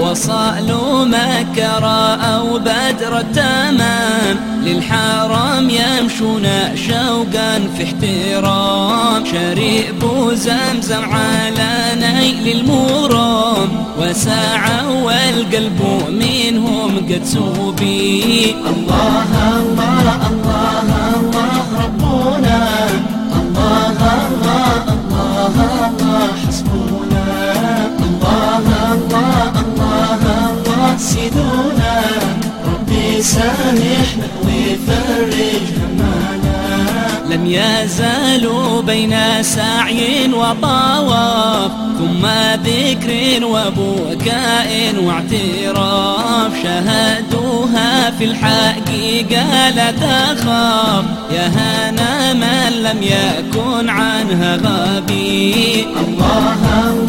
وصالوا مكة رأوا بدر التمام للحرام يمشون شوقا في احترام. شريب زمزم على نيل المرام وسعوا والقلب منهم قد سوبي. الله الله الله. سامحنا وفرج همنا لم يزالوا بين سعي وطواف ثم ذكر وبكاء واعتراف. شهدوها في الحقيقة لا تخاف يا هنا من لم يكن عنها غبي. الله الله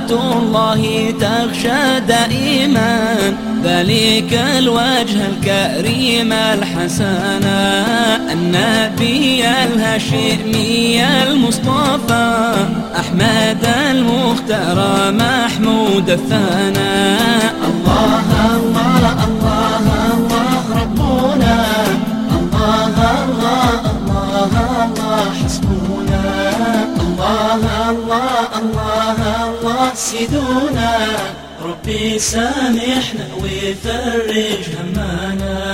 الله تغشى دائما ذلك الوجه الكريم الحسنا النبي الهاشمي المصطفى أحمد المختار محمود الثنا الله الله الله الله ربنا الله الله الله الله حسبنا الله الله الله يحسدونا. ربي سامحنا ويفرج همنا.